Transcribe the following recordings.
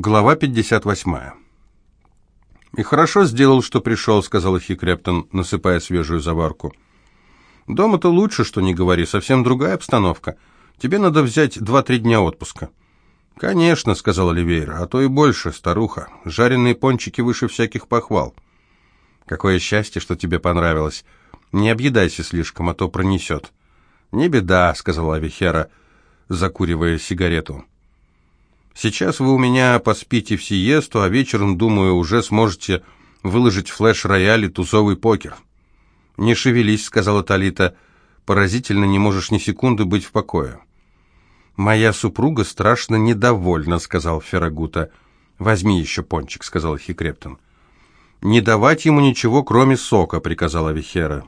Глава 58. «И хорошо сделал, что пришел», — сказал Хикрептон, насыпая свежую заварку. «Дома-то лучше, что не говори, совсем другая обстановка. Тебе надо взять два-три дня отпуска». «Конечно», — сказал Оливейра, — «а то и больше, старуха. Жареные пончики выше всяких похвал». «Какое счастье, что тебе понравилось. Не объедайся слишком, а то пронесет». «Не беда», — сказала Авихера, закуривая сигарету. Сейчас вы у меня поспите в сиесту, а вечером, думаю, уже сможете выложить флеш-рояль и тузовый покер». «Не шевелись», — сказала Талита. «Поразительно, не можешь ни секунды быть в покое». «Моя супруга страшно недовольна», — сказал Феррагута. «Возьми еще пончик», — сказал Хикрептон. «Не давать ему ничего, кроме сока», — приказала Вихера.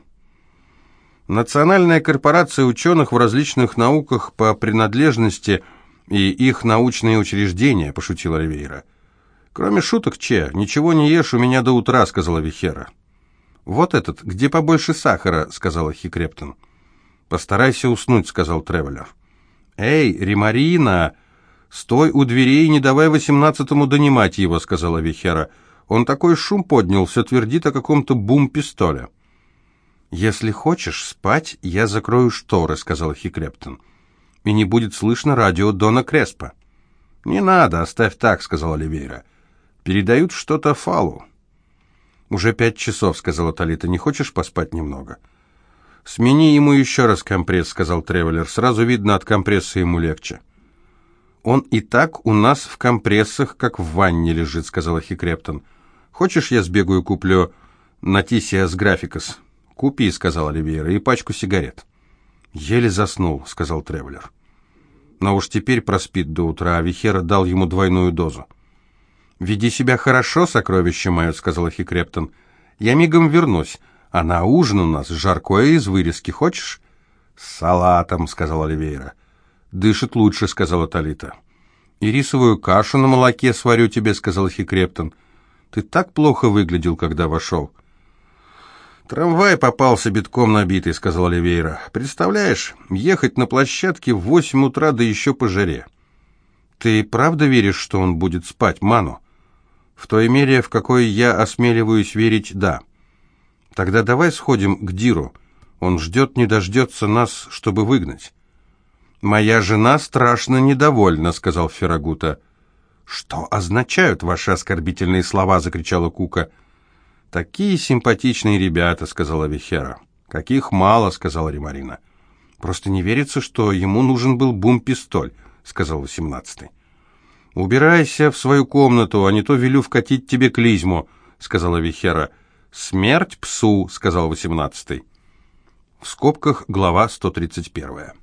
Национальная корпорация ученых в различных науках по принадлежности — и их научные учреждения», — пошутила Ривейра. «Кроме шуток, Че, ничего не ешь у меня до утра», — сказала Вихера. «Вот этот, где побольше сахара», — сказала Хикрептон. «Постарайся уснуть», — сказал Тревелер. «Эй, Римарина, стой у дверей и не давай восемнадцатому донимать его», — сказала Вихера. «Он такой шум поднял, все твердит о каком-то бум-пистоле». «Если хочешь спать, я закрою шторы», — сказала Хикрептон и не будет слышно радио Дона Креспа. «Не надо, оставь так», — сказал Оливейра. «Передают что-то Фалу». «Уже пять часов», — сказала Талита. «Не хочешь поспать немного?» «Смени ему еще раз компресс», — сказал Тревелер. «Сразу видно, от компресса ему легче». «Он и так у нас в компрессах, как в ванне лежит», — сказала Хикрептон. «Хочешь, я сбегаю куплю Нотисиас Графикас?» «Купи», — сказал Оливейра, — «и пачку сигарет». «Еле заснул», — сказал Тревелер. Но уж теперь проспит до утра, Овехеро дал ему двойную дозу. «Веди себя хорошо, сокровище мое», — сказала Хекрептен. «Я мигом вернусь, а на ужин у нас жаркое из вырезки. Хочешь?» «С салатом», — сказала Оливейра. «Дышит лучше», — сказала Талита. «И рисовую кашу на молоке сварю тебе», — сказал Хикрептон. «Ты так плохо выглядел, когда вошел». «Трамвай попался битком набитый», — сказал Оливейра. «Представляешь, ехать на площадке в восемь утра, да еще по жаре». «Ты правда веришь, что он будет спать, Ману?» «В той мере, в какой я осмеливаюсь верить, да». «Тогда давай сходим к Диру. Он ждет, не дождется нас, чтобы выгнать». «Моя жена страшно недовольна», — сказал Феррагута. «Что означают ваши оскорбительные слова?» — закричала Кука. «Такие симпатичные ребята», — сказала Вихера. «Каких мало», — сказала Римарина. «Просто не верится, что ему нужен был бум-пистоль», — сказал восемнадцатый. «Убирайся в свою комнату, а не то велю вкатить тебе клизму», — сказала Вихера. «Смерть псу», — сказал восемнадцатый. В скобках глава 131.